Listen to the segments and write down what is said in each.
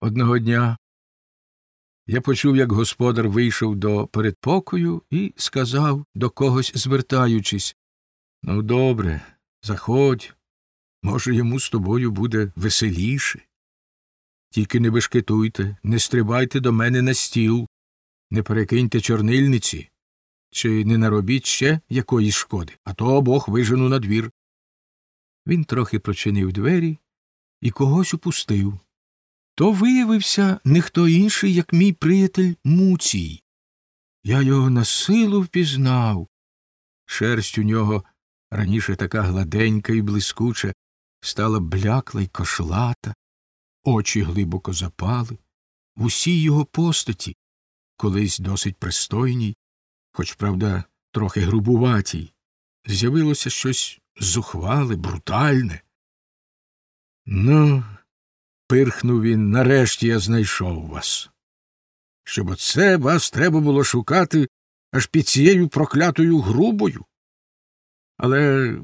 Одного дня я почув, як господар вийшов до передпокою і сказав, до когось звертаючись Ну, добре, заходь, може, йому з тобою буде веселіше. Тільки не бешкетуйте, не стрибайте до мене на стіл, не перекиньте чорнильниці, чи не наробіть ще якоїсь шкоди, а то обох вижену на двір. Він трохи прочинив двері і когось упустив. То виявився не хто інший, як мій приятель Муцій. Я його на силу впізнав. Шерсть у нього раніше така гладенька і блискуча, стала блякла й кошлата, очі глибоко запали, в усій його постаті, колись досить пристойній, хоч, правда, трохи грубуватій, з'явилося щось зухвале, брутальне. Ну, пирхнув він, нарешті я знайшов вас. Щоб оце вас треба було шукати аж під цією проклятою грубою. Але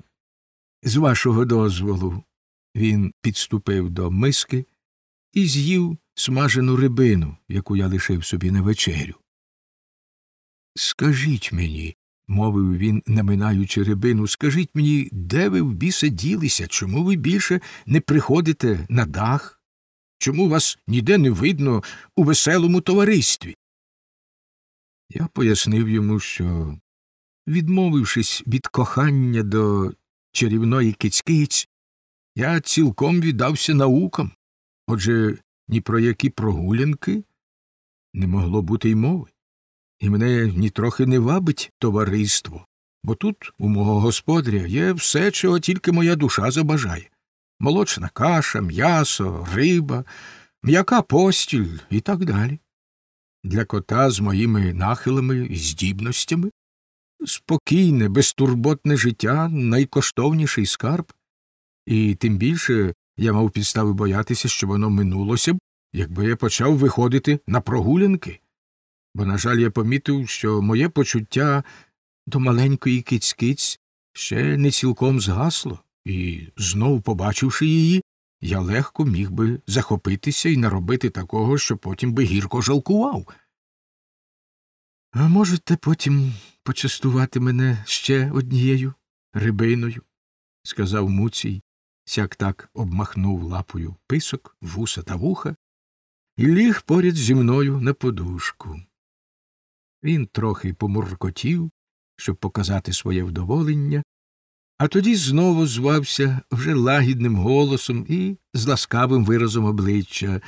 з вашого дозволу він підступив до миски і з'їв смажену рибину, яку я лишив собі на вечерю. Скажіть мені, мовив він, наминаючи рибину, скажіть мені, де ви в біса ділися, чому ви більше не приходите на дах? Чому вас ніде не видно у веселому товаристві? Я пояснив йому, що, відмовившись від кохання до чарівної кицькиць, я цілком віддався наукам, отже ні про які прогулянки не могло бути й мови, і мене нітрохи не вабить товариство, бо тут, у мого господаря, є все, чого тільки моя душа забажає молочна каша, м'ясо, риба, м'яка постіль і так далі. Для кота з моїми нахилами і здібностями спокійне, безтурботне життя найкоштовніший скарб, і тим більше я мав підстави боятися, що воно минулося б, якби я почав виходити на прогулянки. Бо, на жаль, я помітив, що моє почуття до маленької кицькиць ще не цілком згасло, і, знов побачивши її, я легко міг би захопитися і наробити такого, що потім би гірко жалкував. А можете потім почастувати мене ще однією рибиною, сказав Муцій, сяк так обмахнув лапою писок, вуса та вуха, і ліг поряд зі мною на подушку. Він трохи помуркотів, щоб показати своє вдоволення, а тоді знову звався вже лагідним голосом і з ласкавим виразом обличчя.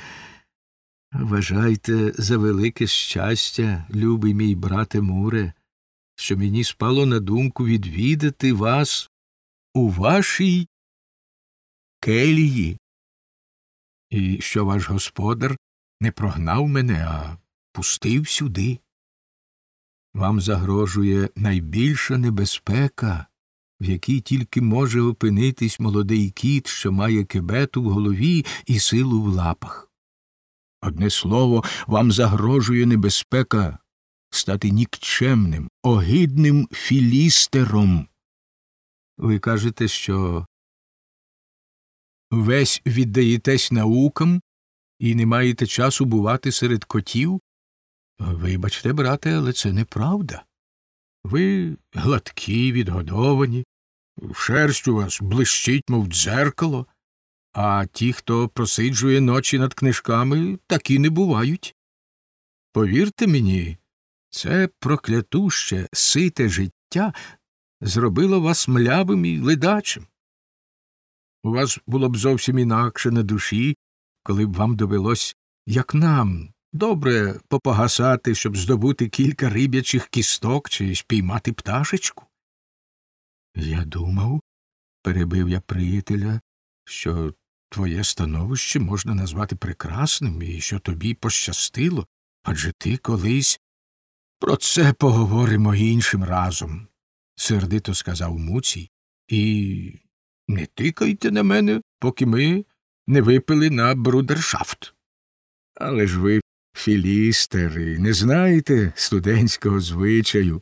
Вважайте за велике щастя, любий мій брате Муре, що мені спало на думку відвідати вас у вашій келії, і що ваш господар не прогнав мене, а пустив сюди. Вам загрожує найбільша небезпека, в якій тільки може опинитись молодий кіт, що має кебету в голові і силу в лапах. Одне слово, вам загрожує небезпека стати нікчемним, огидним філістером. Ви кажете, що весь віддаєтесь наукам і не маєте часу бувати серед котів? Вибачте, брате, але це неправда. Ви гладкі, відгодовані, шерсть у вас блищить, мов дзеркало, а ті, хто просиджує ночі над книжками, такі не бувають. Повірте мені, це проклятуще, сите життя зробило вас млявим і ледачим. У вас було б зовсім інакше на душі, коли б вам довелось, як нам, добре попогасати, щоб здобути кілька риб'ячих кісток чи спіймати пташечку. Я думав, перебив я приятеля, що твоє становище можна назвати прекрасним і що тобі пощастило, адже ти колись. Про це поговоримо іншим разом, сердито сказав Муцій, і не тикайте на мене, поки ми не випили на брудершафт. Але ж ви, філістери, не знаєте студентського звичаю.